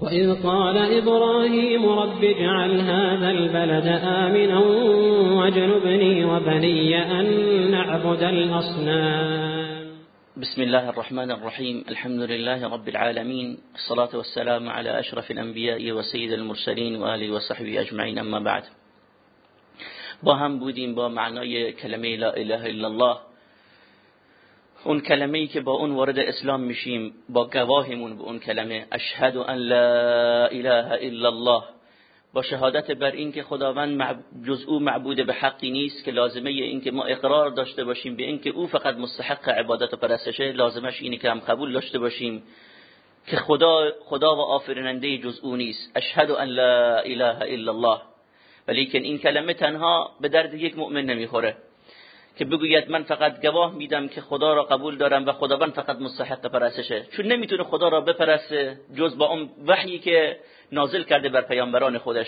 وإذ قال إبراهيم رب اجعل هذا البلد آمنا واجنبني وبني أن نعبد الأصنام. بسم الله الرحمن الرحيم. الحمد لله رب العالمين. الصلاة والسلام على أشرف الأنبياء وسيد المرسلين وآله وصحبه أجمعين أما بعد. با هم بودیم با معنای کلمه لا اله الا الله. اون کلمه ای که با اون وارد اسلام میشیم با گواهمون به اون کلمه اشهد ان لا اله الا الله. با شهادت بر این که خداوند جز او معبود به حقی نیست که لازمه این که ما اقرار داشته باشیم به این که او فقط مستحق عبادت و پرستشه لازمش اینه که هم قبول داشته باشیم که خدا خدا و آفریننده جز او نیست. اشهد ان لا اله الا الله. ولیکن این کلمه تنها به درد یک مؤمن نمی‌خوره. که بگوید من فقط گواه میدم که خدا را قبول دارم و خداوند فقط مستحق پرستشه. چون نمی‌تونه خدا را بپرسته جز با اون وحیی که نازل کرده بر پیامبران خودش.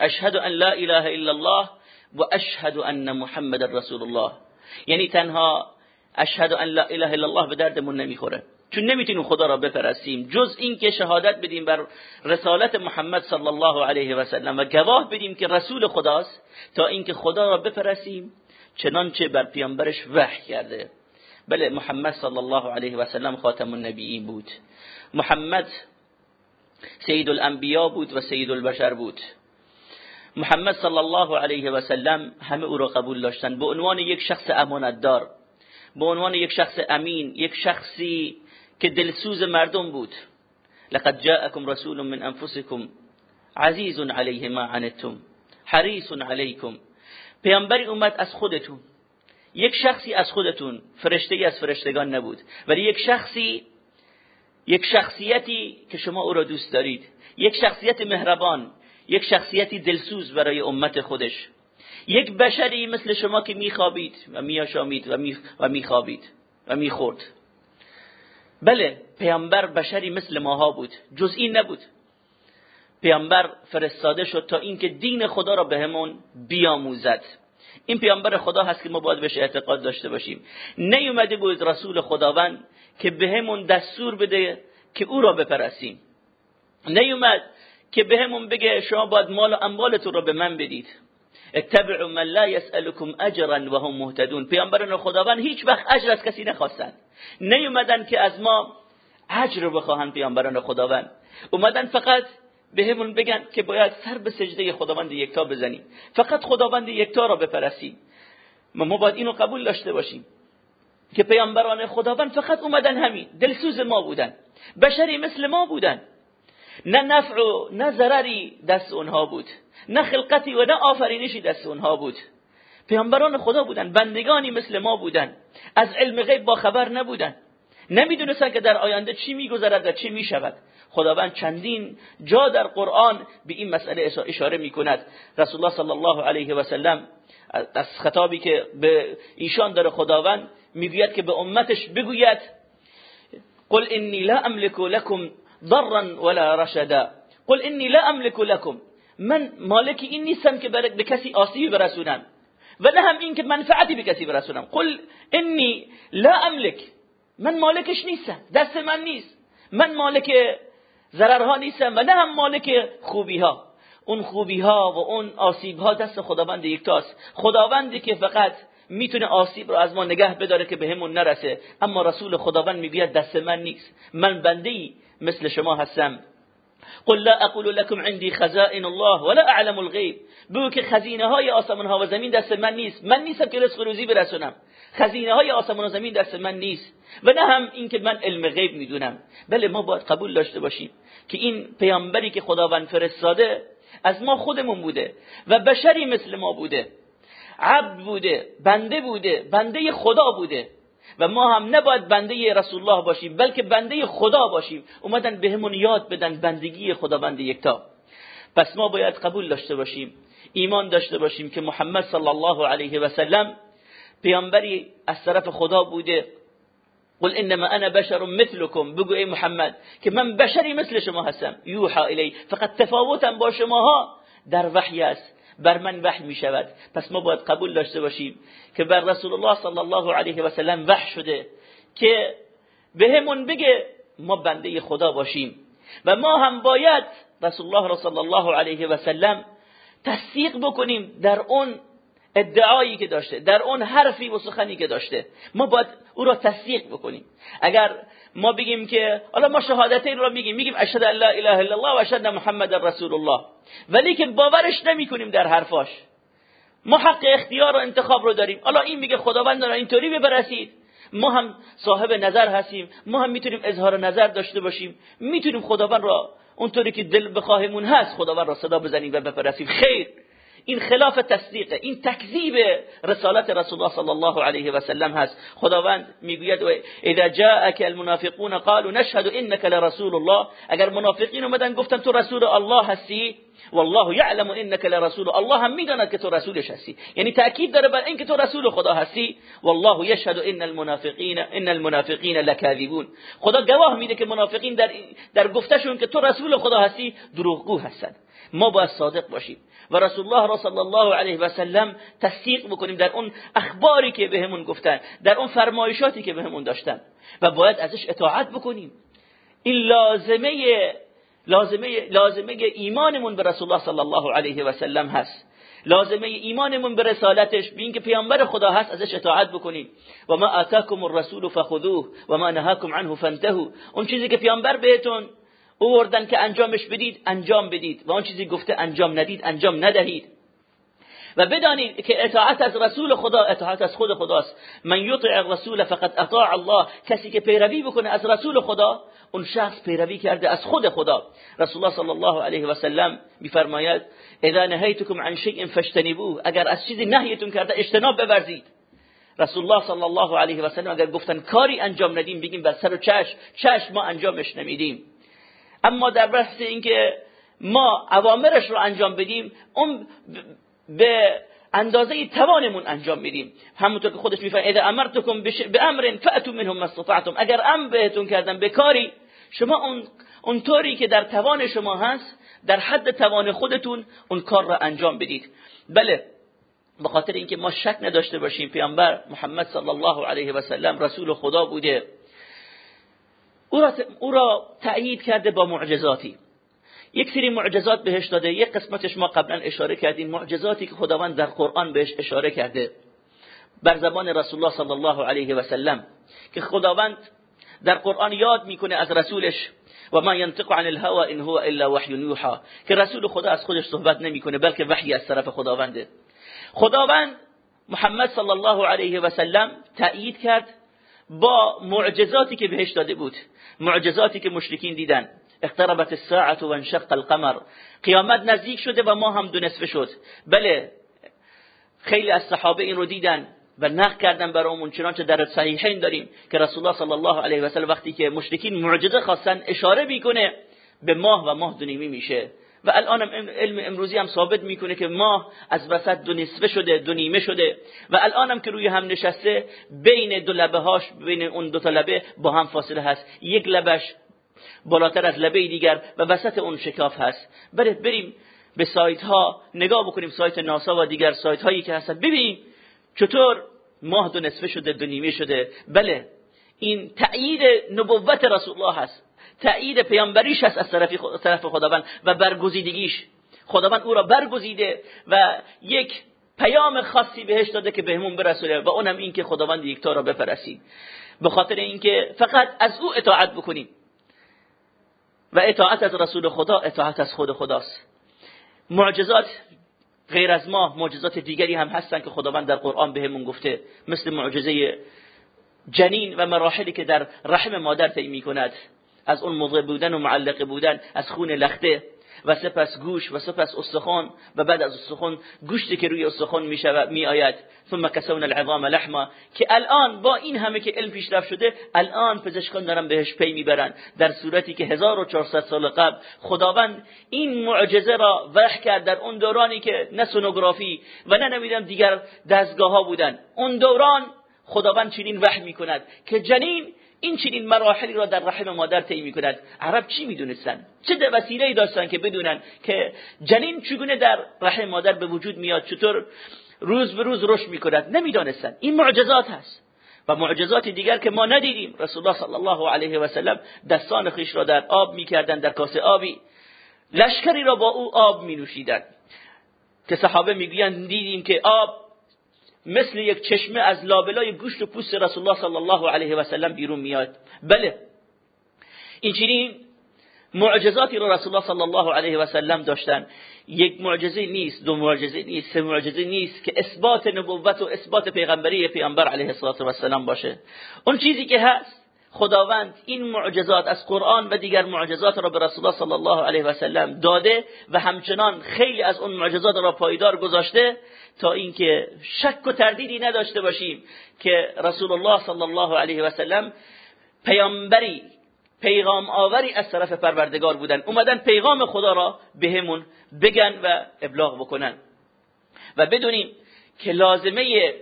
اشهد ان لا اله الا الله و اشهد ان محمد رسول الله. یعنی تنها اشهد ان لا اله الا الله به دردمون نمی‌خوره. چون نمی‌تونیم خدا را بپرستیم. جز این که شهادت بدیم بر رسالت محمد صلی الله علیه و سلم و گواه بدیم که رسول خداست تا اینکه خدا را بپرستیم. چنانچه بر پیامبرش وحی کرده. بله محمد صلی الله علیه و سلم خاتم النبیین بود. محمد سید الانبیا بود و سید البشر بود. محمد صلی الله علیه و سلم همه او را قبول داشتند. به عنوان یک شخص امانتدار به عنوان یک شخص امین یک شخصی که دلسوز مردم بود. لقد جاءكم رسول من انفسكم عزیز علیه ما عنتم حریص علیکم. پیامبری اومد از خودتون. یک شخصی از خودتون فرشته از فرشتگان نبود. ولی یک شخصی یک شخصیتی که شما او را دوست دارید. یک شخصیت مهربان یک شخصیتی دلسوز برای امت خودش. یک بشری مثل شما که میخوابید و میاشامید و, و میخوابید و می‌خورد. بله پیامبر بشری مثل ماها بود. جز این نبود. پیامبر فرستاده شد تا اینکه دین خدا را بهمون بیاموزد. این پیامبر خدا هست که ما باید بهش اعتقاد داشته باشیم. نیومده بود رسول خداوند که بهمون دستور بده که او را بپرسیم نیومد که بهمون بگه شما باید مال و اموالتون را به من بدید. اتبعوا من لا يسألكم اجرا وهم مهتدون. پیامبران خداوند هیچ وقت اجر از کسی نخواستن نیومدن که از ما اجر بخواهن پیامبران خداوند. اومدن فقط بهمون بگن که باید سر به سجده خداوند یکتا بزنیم. فقط خداوند یکتا را بپرسیم. ما, ما باید اینو قبول داشته باشیم. که پیامبران خداوند فقط اومدن همین. دلسوز ما بودن. بشری مثل ما بودن. نه نفع و نه ضرری دست اونها بود. نه خلقتی و نه آفرینشی دست اونها بود. پیامبران خدا بودن. بندگانی مثل ما بودن. از علم غیب با خبر نبودن. نمی‌دونستن که در آینده چی میگذرد و چی می‌شود. خداوند چندین جا در قرآن به این مسئله اشاره می‌کند. رسول الله صلی الله علیه و سلم از خطابی که به ایشان داره خداوند می‌گوید که به امتش بگوید قل انی لا املك لكم ضرا ولا رشدا. قل انی لا املك لكم من مالک این نیستم که به کسی آسیبی برسونم. و نه هم این که منفعتی به کسی برسونم. قل انی لا املک. من مالکش نیستم. دست من نیست. من مالک ضررها نیستم و نه هم مالک خوبی ها اون خوبی ها و اون آسیب ها دست خداوند یکتاست. خداوندی که فقط می‌تونه آسیب رو از ما نگه بداره که بهمون نرسه. اما رسول خداوند می‌گوید دست من نیست. من بنده مثل شما هستم. قل لا اقول لكم عندي خزائن الله ولا اعلم الغيب. بگو که خزینه های آسمان ها و زمین دست من نیست. من نیستم که رزق روزی برسونم. خزینه های آسمان و زمین دست من نیست. و نه هم این که من علم غیب می‌دونم. بله ما باید قبول داشته باشیم که این پیامبری که خداوند فرستاده از ما خودمون بوده و بشری مثل ما بوده. عبد بوده بنده بوده بنده خدا بوده. و ما هم نباید بنده رسول الله باشیم بلکه بنده خدا باشیم. اومدن بهمون یاد بدن بندگی خداوند یکتا. پس ما باید قبول داشته باشیم ایمان داشته باشیم که محمد صلی الله علیه و سلم پیامبری از طرف خدا بوده. قل انما انا بشر مثلكم بگو ای محمد که من بشری مثل شما هستم. یوحا الی فقط تفاوتم با شماها در وحی است. بر من وحی می شود پس ما باید قبول داشته باشیم که بر رسول الله صلی الله علیه و سلم وحی شده که بهمون بگه ما بنده خدا باشیم. و ما هم باید رسول الله صلی الله علیه و سلم تصدیق بکنیم در اون ادعایی که داشته در اون حرفی و سخنی که داشته. ما باید او را تصدیق بکنیم. اگر ما بگیم که حالا ما شهادتین را میگیم میگیم اشهد ان اله الا الله و اشهد محمد رسول الله ولی که باورش نمی‌کنیم در حرفاش. ما حق اختیار و انتخاب رو داریم. حالا این میگه خداوند را اینطوری ببرسید. ما هم صاحب نظر هستیم. ما هم می‌تونیم اظهار نظر داشته باشیم. می‌تونیم خداوند را اونطوری که دل بخواهمون هست خداوند را صدا بزنیم و بپرسیم. خیر. این خلاف تصدیقه این تکذیب رسالت رسول الله صلی الله علیه و سلم هست. خداوند میگوید اذا جاءك المنافقون قالوا نشهد إنك لرسول الله. اگر منافقین اومدن گفتن تو رسول الله هستی والله يعلم انك لرسول. الله هم می‌داند که تو رسولش هستی. یعنی تاکید داره بر اینکه تو رسول خدا هستی. والله يشهد ان المنافقین ان المنافقین لكاذبون خدا گواه میده که منافقین در در گفتشون که تو رسول خدا هستی دروغگو هستند ما باید صادق باشیم. و رسول الله را صلی الله علیه و سلم تصدیق بکنیم در اون اخباری که بهمون گفتن در اون فرمایشاتی که بهمون داشتن. و باید ازش اطاعت بکنیم. این لازمه لازمه لازمه ایمانمون به رسول الله صلی الله علیه و سلم هست. لازمه ایمانمون به رسالتش به اینکه پیامبر خدا هست ازش اطاعت بکنیم. و ما آتاکم الرسول فخذوه و ما نهاکم عنه فانتهوا. اون چیزی که پیامبر بهتون اووردن که انجامش بدید انجام بدید. و اون چیزی گفته انجام ندید انجام ندهید. و بدانید که اطاعت از رسول خدا اطاعت از خود خداست. من یطع الرسول فقط اطاع الله. کسی که پیروی بکنه از رسول خدا اون شخص پیروی کرده از خود خدا. رسول الله صلی الله علیه و سلم میفرماید اذا نهیتکم عن شیء فاجتنبوه. اگر از چیزی نهیتون کرده اجتناب بورزید. رسول الله صلی الله علیه و سلم اگر گفتن کاری انجام ندیم بگیم بر سر و چشم چشم ما انجامش نمیدیم. اما در بحث اینکه ما اوامرش رو انجام بدیم اون به اندازه توانمون انجام میدیم. همونطور که خودش میفرماید اذا امرتکم به امر فاتوا منهم ما استطعتم. اگر امر بهتون کردم به کاری شما اون اونطوری که در توان شما هست در حد توان خودتون اون کار را انجام بدید. بله به خاطر اینکه ما شک نداشته باشیم پیامبر محمد صلی الله علیه و سلم رسول خدا بوده او را تأیید کرده با معجزاتی. یک سری معجزات بهش داده. یک قسمتش ما قبلا اشاره کردیم. معجزاتی که خداوند در قرآن بهش اشاره کرده. بر زبان رسول الله صلی الله علیه و سلم. که خداوند در قرآن یاد می‌کنه از رسولش. و ما ينطق عن الهوى ان هو الا وحی یوحى که رسول خدا از خودش صحبت نمی‌کنه بلکه وحی از طرف خداونده. خداوند محمد صلی الله علیه و سلم تأیید کرد با معجزاتی که بهش داده بود. معجزاتی که مشرکین دیدن. اقتربت الساعه و انشق القمر. قیامت نزدیک شده و ما هم دو نصف شد. بله خیلی از صحابه این رو دیدن و نقل کردن برامون چنانچه در صحیحین داریم که رسول الله صلی الله علیه و سلم وقتی که مشرکین معجزه خواستن اشاره می‌کنه به ماه و ماه دونیمی میشه. و الان علم امروزی هم ثابت می‌کنه که ماه از وسط دو نصفه شده دو نیمه شده. و الان هم که روی هم نشسته بین دو لبه هاش بین اون دو تا لبه با هم فاصله هست. یک لبش بالاتر از لبه دیگر و وسط اون شکاف هست. برید بریم به سایت ها نگاه بکنیم سایت ناسا و دیگر سایت هایی که هستن. ببینیم چطور ماه دو نصفه شده دو نیمه شده. بله این تأیید نبوت رسول الله هست. تأیید پیامبریش هست از طرف خداوند و برگزیدگیش. خداوند او را برگزیده و یک پیام خاصی بهش داده که بهمون برسوله و اونم این که خداوند یکتا را بپرسید. به خاطر اینکه فقط از او اطاعت بکنیم. و اطاعت از رسول خدا اطاعت از خود خداست. معجزات غیر از ما معجزات دیگری هم هستن که خداوند در قرآن بهمون گفته. مثل معجزه جنین و مراحلی که در رحم مادر طی می‌کند. از اون مضغ بودن و معلق بودن از خون لخته و سپس گوش و سپس استخوان و بعد از استخوان گوشتی که روی استخوان می شود می آید ثم کسون العظام لحما که الان با این همه که علم پیشرفت شده الان پزشکان دارن بهش پی می‌برن. در صورتی که 1400 سال قبل خداوند این معجزه را وحی کرد در اون دورانی که نه سونوگرافی و نه نمی‌دونم دیگر دستگاه ها بودن. اون دوران خداوند چنین وحی می‌کند که جنین این چنین مراحلی را در رحم مادر طی می‌کند. عرب چی می‌دونستن؟ چه وسیله ای داشتن که بدونن که جنین چگونه در رحم مادر به وجود میاد چطور روز به روز رشد می‌کند؟ نمی‌دانستن. این معجزات هست. و معجزات دیگر که ما ندیدیم. رسول الله صلی الله علیه و سلم دستان خیش را در آب می‌کردن در کاسه آبی. لشکری را با او آب می که صحابه می‌گویند دیدیم که آب مثل یک چشمه از لابلای گوشت و پوست رسول الله صلی الله علیه و سلم بیرون میاد. بله. این چنین معجزاتی رو رسول الله صلی الله علیه و سلم داشتن. یک معجزه نیست دو معجزه نیست سه معجزه نیست که اثبات نبوت و اثبات پیغمبری پیامبر علیه الصلاه و السلام باشه. اون چیزی که هست خداوند این معجزات از قرآن و دیگر معجزات را به رسول الله صلی الله علیه و سلم داده و همچنان خیلی از اون معجزات را پایدار گذاشته تا اینکه شک و تردیدی نداشته باشیم که رسول الله صلی الله علیه و سلم پیامبری پیغام آوری از طرف پروردگار بودن. اومدن پیغام خدا را بهمون بگن و ابلاغ بکنن. و بدونیم که لازمه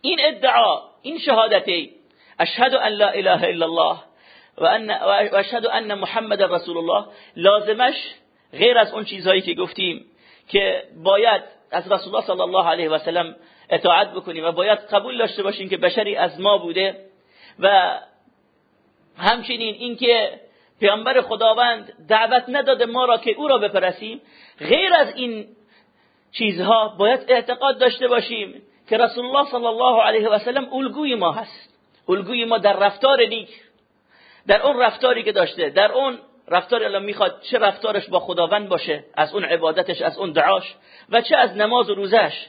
این ادعا این شهادتی اشهد ان لا اله الا الله و ان و اشهد ان محمد رسول الله لازمش غیر از اون چیزهایی که گفتیم که باید از رسول الله صلی الله علیه و سلم اطاعت بکنیم و باید قبول داشته باشیم که بشری از ما بوده و همچنین اینکه پیامبر خداوند دعوت نداده ما را که او را بپرسیم غیر از این چیزها باید اعتقاد داشته باشیم که رسول الله صلی الله علیه و سلم الگوی ما هست. الگوی ما در رفتار نیک. در اون رفتاری که داشته در اون رفتاری الان می‌خواد چه رفتارش با خداوند باشه از اون عبادتش از اون دعاش و چه از نماز و روزش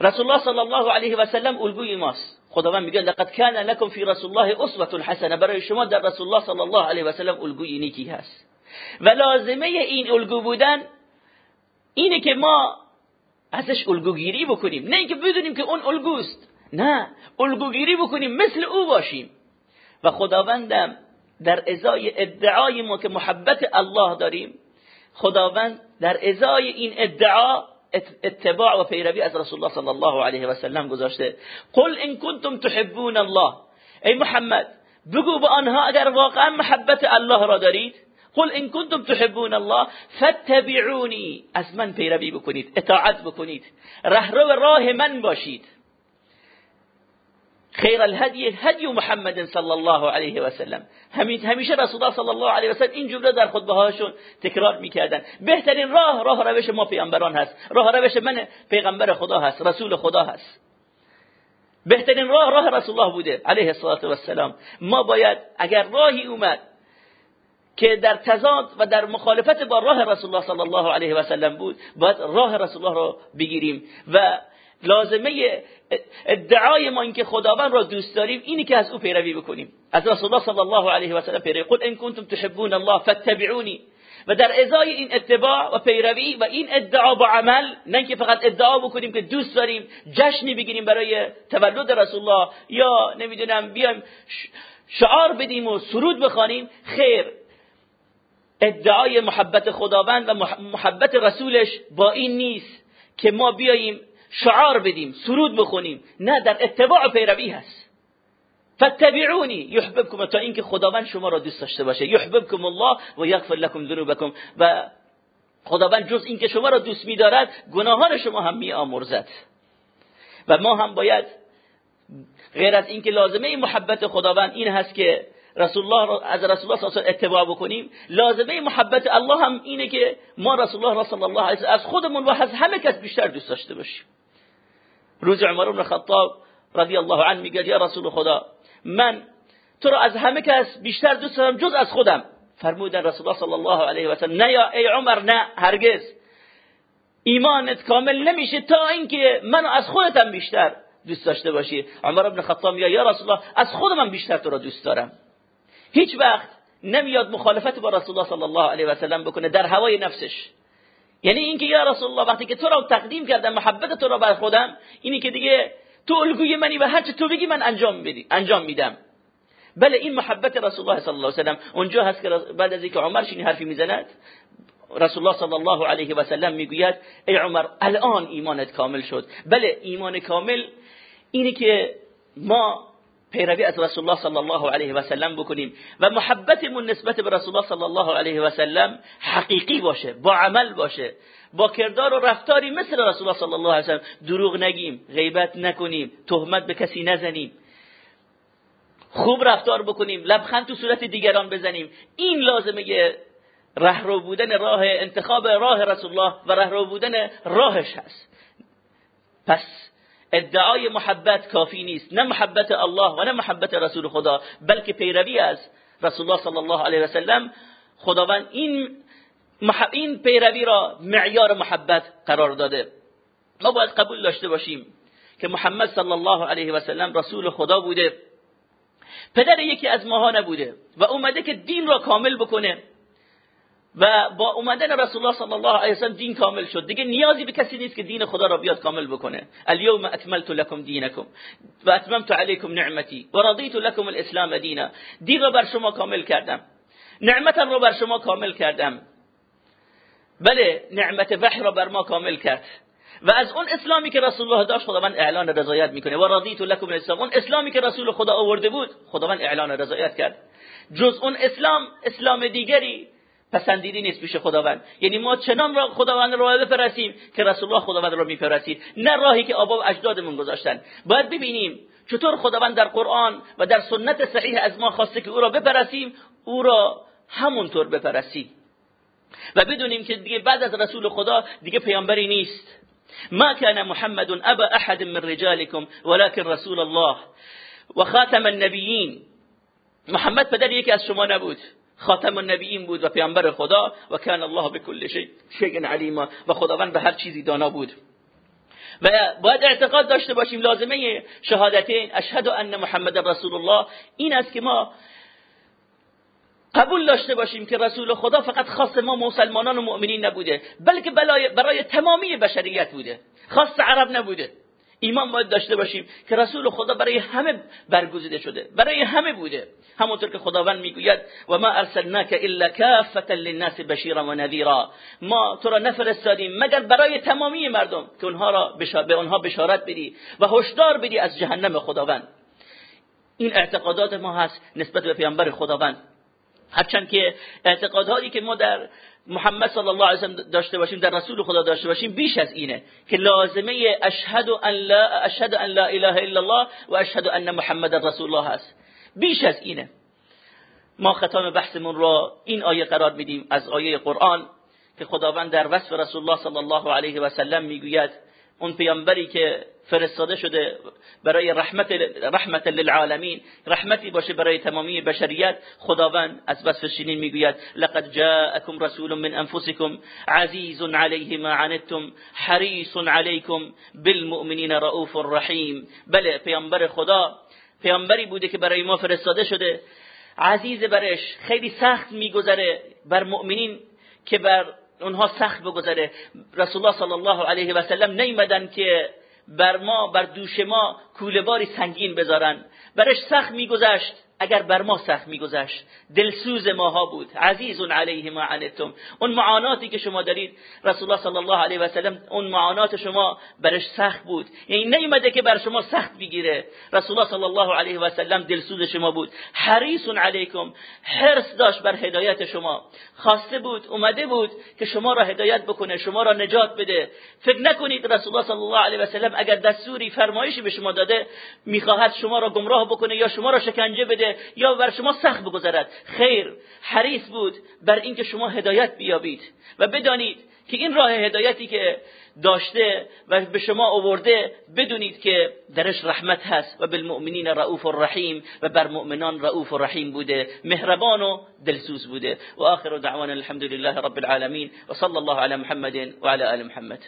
رسول الله صلی الله علیه و سلم الگوی ماست. خداوند میگه لقد کان لكم فی رسول الله اسوه حسنه برای شما در رسول الله صلی الله علیه و سلم الگوی نیکی هست. و لازمه این الگو بودن اینه که ما ازش الگوگیری بکنیم. نه اینکه بدونیم که اون الگوست. نه الگوگیری بکنیم مثل او باشیم. و خداوندم در ازای ادعای ما که محبت الله داریم خداوند در ازای این ادعا اتباع و پیروی از رسول الله صلی الله علیه و سلم گذاشته. قل ان کنتم تحبون الله. ای محمد بگو به آنها اگر واقعا محبت الله را دارید. قل ان کنتم تحبون الله فاتبعونی. از من پیروی بکنید اطاعت بکنید. رهرو راه من باشید. خیر الهدی هدی محمد صلی الله علیه و سلم همیشه رسول الله صلی الله علیه و سلم این جمله در خطبه هاشون تکرار می‌کردن. بهترین راه راه روش ما پیامبران هست. راه روش من پیغمبر خدا هست. رسول خدا هست. بهترین راه راه رسول الله بوده. علیه الصلاه و السلام ما باید اگر راهی اومد که در تضاد و در مخالفت با راه رسول الله صلی الله علیه و سلم بود باید راه رسول الله رو بگیریم. و لازمه ادعای ما اینکه خداوند را دوست داریم اینی که از او پیروی بکنیم. از رسول الله صلی الله علیه و سلم پیروی. قل ان کنتم تحبون الله فاتبعونی. و در ازای این اتباع و پیروی و این ادعا با عمل نه اینکه فقط ادعا بکنیم که دوست داریم جشنی بگیریم برای تولد رسول الله یا نمی‌دونم بیایم شعار بدیم و سرود بخوانیم خیر. ادعای محبت خداوند و محبت رسولش با این نیست که ما بیاییم شعار بدیم سرود بخونیم. نه در اتباع پیروی هست. فتبعونی یحببکم تا اینکه خداوند شما را دوست داشته باشه. یحببکم الله و یغفر لكم ذنوبکم. و خداوند جز اینکه شما را دوست می‌دارد گناهان شما هم میآمرزد. و ما هم باید غیر از اینکه لازمه محبت خداوند این هست که رسول الله را از رسول الله صلی اتباع بکنیم لازمه محبت الله هم اینه که ما رسول الله صلی الله علیه از خودمون و از همه کس بیشتر دوست داشته باشیم. روز عمر بن خطاب رضی الله عنه میگه یا رسول خدا من تو را از همه کس بیشتر دوست دارم جز از خودم. فرمودن رسول الله صلی الله علیه و سلم نه یا ای عمر نه هرگز. ایمانت کامل نمیشه تا اینکه من از خودتم بیشتر دوست داشته باشی. عمر بن خطاب میگه یا رسول الله از خودم بیشتر تو را دوست دارم. هیچ وقت نمیاد مخالفت با رسول الله صلی الله علیه و سلم بکنه در هوای نفسش. یعنی اینکه یا رسول الله وقتی که تو را تقدیم کردم محبت تو را بر خودم اینی که دیگه تو الگوی منی و هر چه تو بگی من انجام بدی انجام میدم. بله این محبت رسول الله صلی الله علیه و سلم اونجا هست که بعد از اینکه عمر شینی حرفی می‌زند رسول الله صلی الله علیه و سلم می‌گوید ای عمر الان ایمانت کامل شد. بله ایمان کامل اینی که ما پیروی از رسول الله صلی الله علیه و سلم بکنیم و محبتمون نسبت به رسول الله صلی الله علیه و سلم حقیقی باشه با عمل باشه با کردار و رفتاری مثل رسول الله صلی الله علیه و سلم. دروغ نگیم غیبت نکنیم تهمت به کسی نزنیم. خوب رفتار بکنیم لبخند تو صورت دیگران بزنیم. این لازمه رهرو بودن راه انتخاب راه رسول الله و رهرو بودن راهش هست. پس ادعای محبت کافی نیست. نه محبت الله و نه محبت رسول خدا بلکه پیروی از رسول الله صلی الله علیه و سلم خداوند این این پیروی را معیار محبت قرار داده. ما باید قبول داشته باشیم که محمد صلی الله علیه و سلم رسول خدا بوده. پدر یکی از ماها نبوده و اومده که دین را کامل بکنه. و با اومدن رسول الله صلی الله علیه و دین کامل شد. دیگه نیازی به کسی نیست که دین خدا را بیاد کامل بکنه. الیوم اکملت لكم دینکم و اتممت علیکم نعمتی و رضیت لكم الاسلام دینا. دین را بر شما کامل کردم. نعمتم را بر شما کامل کردم. بله نعمت وحی را بر ما کامل کرد. و از اون اسلامی که رسول الله داشت خداوند اعلان رضایت می‌کنه. و رضیت لكم الاسلام. اون اسلامی که رسول خدا آورده بود خداوند اعلان رضایت کرد. جز اون اسلام اسلام دیگری پسندیدی نیست پیش خداوند. یعنی ما چنان را خداوند را بپرسیم که رسول الله خداوند را می‌پرسید. نه راهی که آبا اجدادمون گذاشتن. باید ببینیم چطور خداوند در قرآن و در سنت صحیح از ما خواسته که او را بپرسیم او را همونطور بپرسیم. و بدونیم که دیگه بعد از رسول خدا دیگه پیامبری نیست. ما كان محمد ابا احد من رجالكم ولكن رسول الله و خاتم النبیین. محمد پدر یکی از شما نبود. خاتم النبیین بود و پیامبر خدا و کان الله بكل شيء علیما و خداوند به هر چیزی دانا بود. و باید اعتقاد داشته باشیم لازمه شهادتین اشهد ان محمد رسول الله این است که ما قبول داشته باشیم که رسول خدا فقط خاص ما مسلمانان و مؤمنین نبوده بلکه برای تمامی بشریت بوده. خاص عرب نبوده. ایمان باید داشته باشیم که رسول خدا برای همه برگزیده شده برای همه بوده. همونطور که خداوند می‌گوید و ما ارسلناک الا کافتا للناس بشیرا و نذیرا. ما تو را نفرستادیم مگر برای تمامی مردم که اونها را به اونها بشارت بدی و هشدار بدی از جهنم خداوند. این اعتقادات ما هست نسبت به پیامبر خداوند. هرچند که اعتقادهایی که ما در محمد صلی الله علیه و داشته باشیم در رسول خدا داشته باشیم بیش از اینه که لازمه اشهد ان لا اشهد ان لا اله الا الله و اشهد ان محمد رسول الله هست بیش از اینه ما ختام بحثمون را این آیه قرار میدیم از آیه قرآن که خداوند در وصف رسول الله صلی الله علیه و سلم می‌گوید اون پیامبری که فرستاده شده برای رحمت رحمت للعالمین رحمتی باشه برای تمامی بشریت خداوند از وصف شینین می‌گوید لقد جاءكم رسول من انفسكم عزیز علیه ما عنتم حریص علیکم بالمؤمنین رؤوف رحیم. بله پیامبر خدا پیامبری بوده که برای ما فرستاده شده. عزیز برش خیلی سخت میگذره بر مؤمنین که بر اونها سخت بگذره. رسول الله صلی الله علیه و سلم نیمدن که بر ما بر دوش ما کولهباری سنگین بذارن. برش سخت میگذشت. اگر بر ما سخت میگذشت. دلسوز ماها بود. عزیز علیه ما عنتم. اون معاناتی که شما دارید رسول الله صلی الله علیه و سلم اون معانات شما برش سخت بود. یعنی نیومده که بر شما سخت بگیره. رسول الله صلی الله علیه و سلم دلسوز شما بود. حریص علیکم. حرص داشت بر هدایت شما. خواسته بود اومده بود که شما را هدایت بکنه شما را نجات بده. فکر نکنید رسول الله صلی الله علیه و سلم اگر دستوری فرمایشی به شما داده می‌خواهد شما را گمراه بکنه یا شما را شکنجه یا بر شما سخت بگذرد. خیر حریص بود بر اینکه شما هدایت بیابید و بدانید که این راه هدایتی که داشته و به شما آورده بدونید که درش رحمت هست و بالمؤمنین رؤوف الرحیم و بر مؤمنان رؤوف الرحیم بوده مهربان و دلسوز بوده. و آخر دعوانا الحمد لله رب العالمین. و صلی الله علی محمد و علی آل محمد.